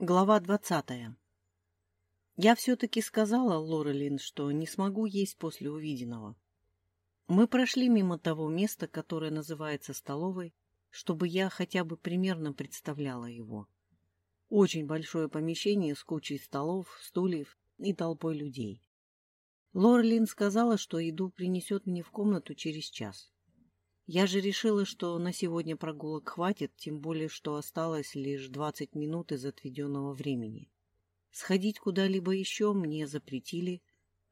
Глава двадцатая. Я все-таки сказала Лорелин, что не смогу есть после увиденного. Мы прошли мимо того места, которое называется столовой, чтобы я хотя бы примерно представляла его. Очень большое помещение с кучей столов, стульев и толпой людей. Лорелин сказала, что еду принесет мне в комнату через час. Я же решила, что на сегодня прогулок хватит, тем более, что осталось лишь двадцать минут из отведенного времени. Сходить куда-либо еще мне запретили,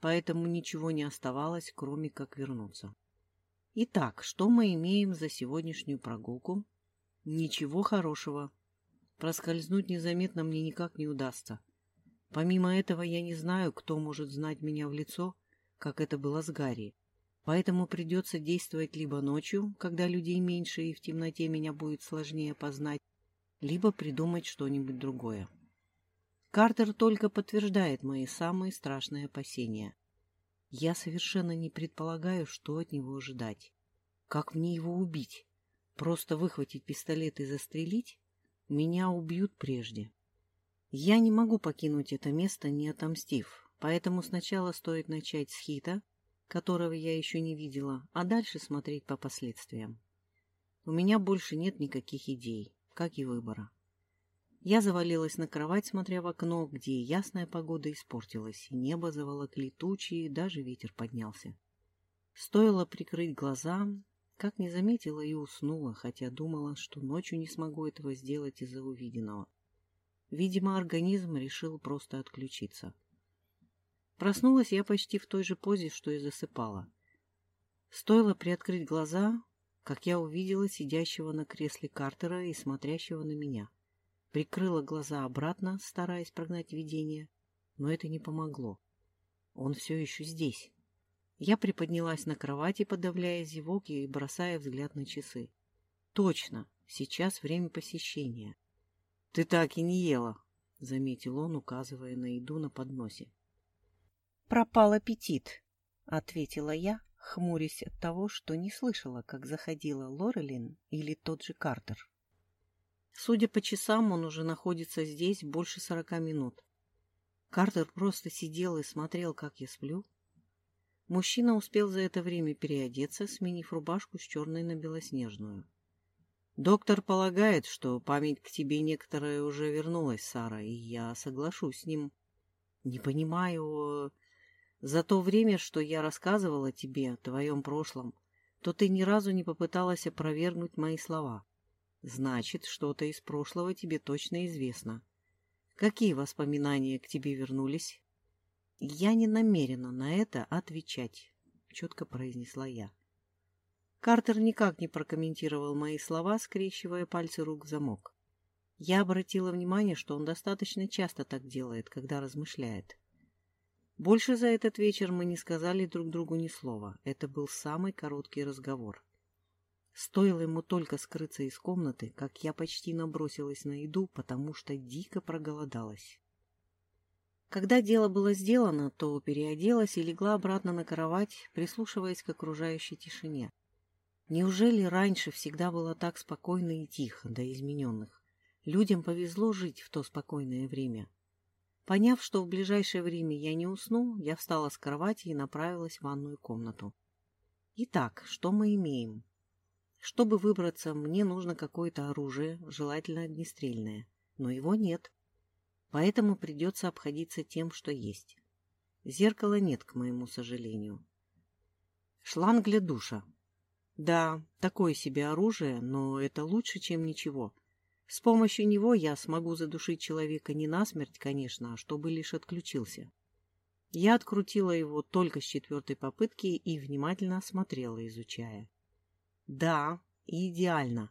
поэтому ничего не оставалось, кроме как вернуться. Итак, что мы имеем за сегодняшнюю прогулку? Ничего хорошего. Проскользнуть незаметно мне никак не удастся. Помимо этого, я не знаю, кто может знать меня в лицо, как это было с Гарри. Поэтому придется действовать либо ночью, когда людей меньше и в темноте меня будет сложнее познать, либо придумать что-нибудь другое. Картер только подтверждает мои самые страшные опасения. Я совершенно не предполагаю, что от него ожидать. Как мне его убить? Просто выхватить пистолет и застрелить? Меня убьют прежде. Я не могу покинуть это место, не отомстив, поэтому сначала стоит начать с Хита, которого я еще не видела, а дальше смотреть по последствиям. У меня больше нет никаких идей, как и выбора. Я завалилась на кровать, смотря в окно, где ясная погода испортилась, и небо заволокли тучи, и даже ветер поднялся. Стоило прикрыть глаза, как не заметила и уснула, хотя думала, что ночью не смогу этого сделать из-за увиденного. Видимо, организм решил просто отключиться. Проснулась я почти в той же позе, что и засыпала. Стоило приоткрыть глаза, как я увидела сидящего на кресле Картера и смотрящего на меня. Прикрыла глаза обратно, стараясь прогнать видение, но это не помогло. Он все еще здесь. Я приподнялась на кровати, подавляя зевок и бросая взгляд на часы. Точно, сейчас время посещения. — Ты так и не ела, — заметил он, указывая на еду на подносе пропал аппетит, — ответила я, хмурясь от того, что не слышала, как заходила Лорелин или тот же Картер. Судя по часам, он уже находится здесь больше сорока минут. Картер просто сидел и смотрел, как я сплю. Мужчина успел за это время переодеться, сменив рубашку с черной на белоснежную. Доктор полагает, что память к тебе некоторая уже вернулась, Сара, и я соглашусь с ним. Не понимаю, за то время, что я рассказывала тебе о твоем прошлом, то ты ни разу не попыталась опровергнуть мои слова. Значит, что-то из прошлого тебе точно известно. Какие воспоминания к тебе вернулись? Я не намерена на это отвечать, четко произнесла я. Картер никак не прокомментировал мои слова, скрещивая пальцы рук в замок. Я обратила внимание, что он достаточно часто так делает, когда размышляет. Больше за этот вечер мы не сказали друг другу ни слова. Это был самый короткий разговор. Стоило ему только скрыться из комнаты, как я почти набросилась на еду, потому что дико проголодалась. Когда дело было сделано, то переоделась и легла обратно на кровать, прислушиваясь к окружающей тишине. Неужели раньше всегда было так спокойно и тихо, до измененных? Людям повезло жить в то спокойное время. Поняв, что в ближайшее время я не усну, я встала с кровати и направилась в ванную комнату. Итак, что мы имеем? Чтобы выбраться, мне нужно какое-то оружие, желательно огнестрельное, но его нет. Поэтому придется обходиться тем, что есть. Зеркала нет, к моему сожалению. Шланг для душа. Да, такое себе оружие, но это лучше, чем ничего — с помощью него я смогу задушить человека не насмерть, конечно, а чтобы лишь отключился. Я открутила его только с четвертой попытки и внимательно осмотрела, изучая. Да, идеально.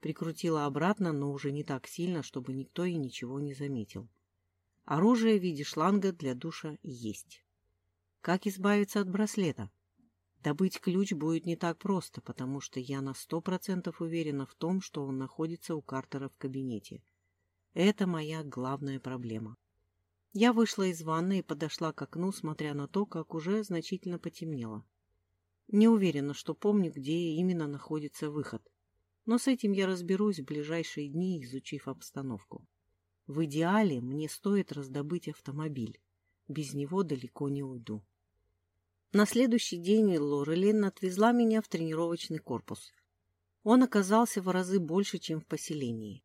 Прикрутила обратно, но уже не так сильно, чтобы никто и ничего не заметил. Оружие в виде шланга для душа есть. Как избавиться от браслета? Добыть ключ будет не так просто, потому что я на сто процентов уверена в том, что он находится у Картера в кабинете. Это моя главная проблема. Я вышла из ванны и подошла к окну, смотря на то, как уже значительно потемнело. Не уверена, что помню, где именно находится выход. Но с этим я разберусь в ближайшие дни, изучив обстановку. В идеале мне стоит раздобыть автомобиль. Без него далеко не уйду. На следующий день Лорелин отвезла меня в тренировочный корпус. Он оказался в разы больше, чем в поселении.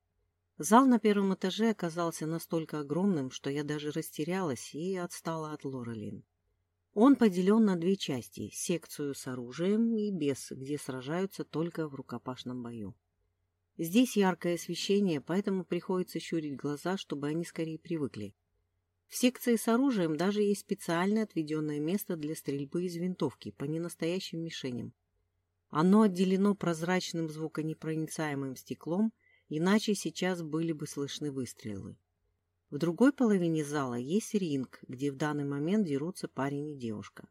Зал на первом этаже оказался настолько огромным, что я даже растерялась и отстала от Лорелин. Он поделен на две части – секцию с оружием и без, где сражаются только в рукопашном бою. Здесь яркое освещение, поэтому приходится щурить глаза, чтобы они скорее привыкли. В секции с оружием даже есть специально отведенное место для стрельбы из винтовки по ненастоящим мишеням. Оно отделено прозрачным звуконепроницаемым стеклом, иначе сейчас были бы слышны выстрелы. В другой половине зала есть ринг, где в данный момент дерутся парень и девушка.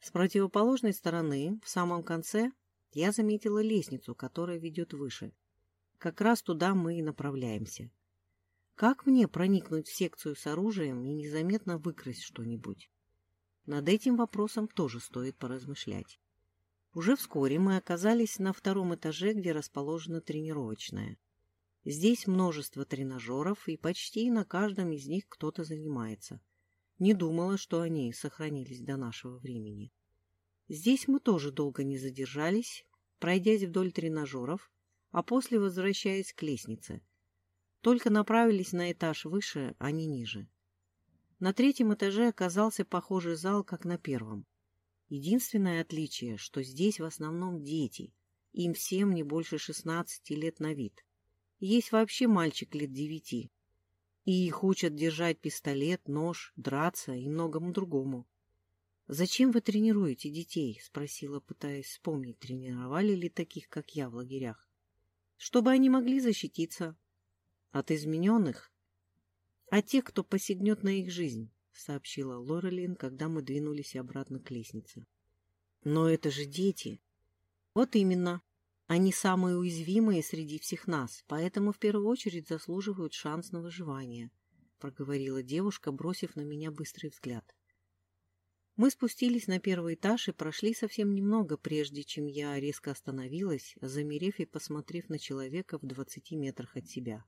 С противоположной стороны, в самом конце, я заметила лестницу, которая ведет выше. Как раз туда мы и направляемся. Как мне проникнуть в секцию с оружием и незаметно выкрасть что-нибудь? Над этим вопросом тоже стоит поразмышлять. Уже вскоре мы оказались на втором этаже, где расположена тренировочная. Здесь множество тренажеров, и почти на каждом из них кто-то занимается. Не думала, что они сохранились до нашего времени. Здесь мы тоже долго не задержались, пройдясь вдоль тренажеров, а после возвращаясь к лестнице. Только направились на этаж выше, а не ниже. На третьем этаже оказался похожий зал, как на первом. Единственное отличие, что здесь в основном дети, им всем не больше 16 лет на вид. Есть вообще мальчик лет девяти. И их учат держать пистолет, нож, драться и многому другому. «Зачем вы тренируете детей?» — спросила, пытаясь вспомнить, тренировали ли таких, как я, в лагерях. «Чтобы они могли защититься. От измененных? От тех, кто посягнет на их жизнь», — сообщила Лорелин, когда мы двинулись обратно к лестнице. «Но это же дети!» «Вот именно. Они самые уязвимые среди всех нас, поэтому в первую очередь заслуживают шанс на выживание», — проговорила девушка, бросив на меня быстрый взгляд. Мы спустились на первый этаж и прошли совсем немного, прежде чем я резко остановилась, замерев и посмотрев на человека в двадцати метрах от себя.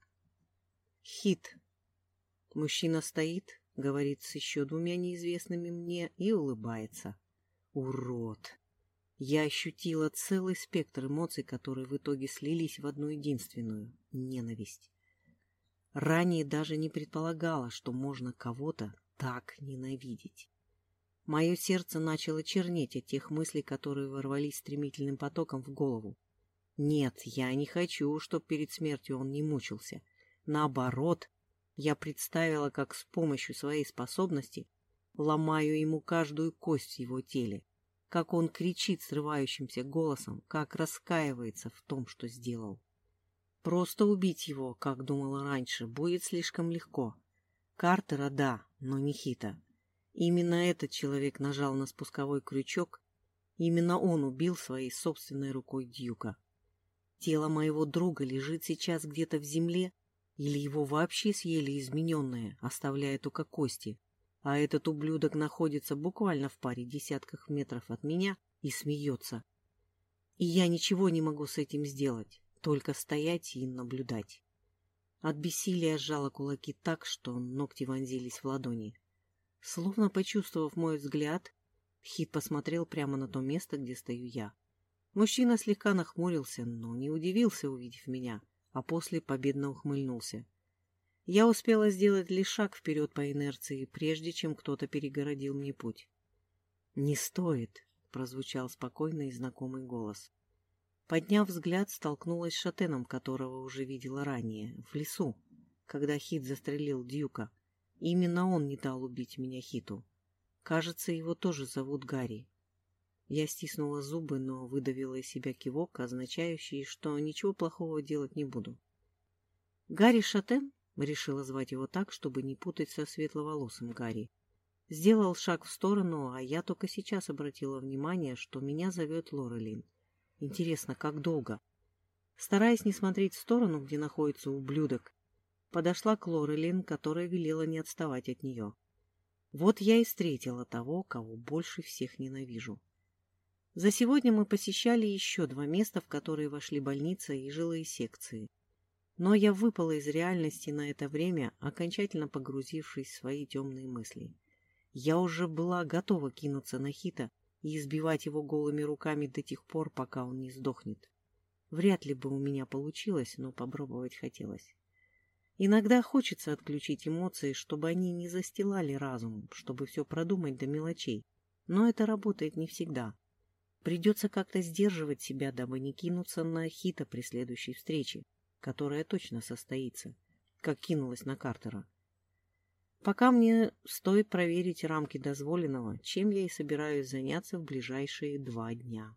«Хит!» Мужчина стоит, говорит с еще двумя неизвестными мне и улыбается. «Урод!» Я ощутила целый спектр эмоций, которые в итоге слились в одну единственную — ненависть. Ранее даже не предполагала, что можно кого-то так ненавидеть. Мое сердце начало чернеть от тех мыслей, которые ворвались стремительным потоком в голову. Нет, я не хочу, чтобы перед смертью он не мучился. Наоборот, я представила, как с помощью своей способности ломаю ему каждую кость в его теле, как он кричит срывающимся голосом, как раскаивается в том, что сделал. Просто убить его, как думала раньше, будет слишком легко. Картера — да, но не Хита. Именно этот человек нажал на спусковой крючок, именно он убил своей собственной рукой Дьюка. Тело моего друга лежит сейчас где-то в земле, или его вообще съели измененные, оставляя только кости, а этот ублюдок находится буквально в паре десятках метров от меня и смеется. И я ничего не могу с этим сделать, только стоять и наблюдать. От бессилия сжала кулаки так, что ногти вонзились в ладони. Словно почувствовав мой взгляд, Хит посмотрел прямо на то место, где стою я. Мужчина слегка нахмурился, но не удивился, увидев меня, а после победно ухмыльнулся. Я успела сделать лишь шаг вперед по инерции, прежде чем кто-то перегородил мне путь. «Не стоит», — прозвучал спокойный и знакомый голос. Подняв взгляд, столкнулась с шатеном, которого уже видела ранее, в лесу, когда Хит застрелил Дьюка. Именно он не дал убить меня Хиту. Кажется, его тоже зовут Гарри. Я стиснула зубы, но выдавила из себя кивок, означающий, что ничего плохого делать не буду. Гарри Шатен решила звать его так, чтобы не путать со светловолосым Гарри. Сделал шаг в сторону, а я только сейчас обратила внимание, что меня зовет Лорелин. Интересно, как долго? Стараясь не смотреть в сторону, где находится ублюдок, подошла к Лорелин, которая велела не отставать от нее. Вот я и встретила того, кого больше всех ненавижу. За сегодня мы посещали еще два места, в которые вошли больница и жилые секции. Но я выпала из реальности на это время, окончательно погрузившись в свои темные мысли. Я уже была готова кинуться на Хита и избивать его голыми руками до тех пор, пока он не сдохнет. Вряд ли бы у меня получилось, но попробовать хотелось. Иногда хочется отключить эмоции, чтобы они не застилали разум, чтобы все продумать до мелочей. Но это работает не всегда. Придется как-то сдерживать себя, дабы не кинуться на Хита при следующей встрече, которая точно состоится, как кинулась на Картера. Пока мне стоит проверить рамки дозволенного, чем я и собираюсь заняться в ближайшие два дня.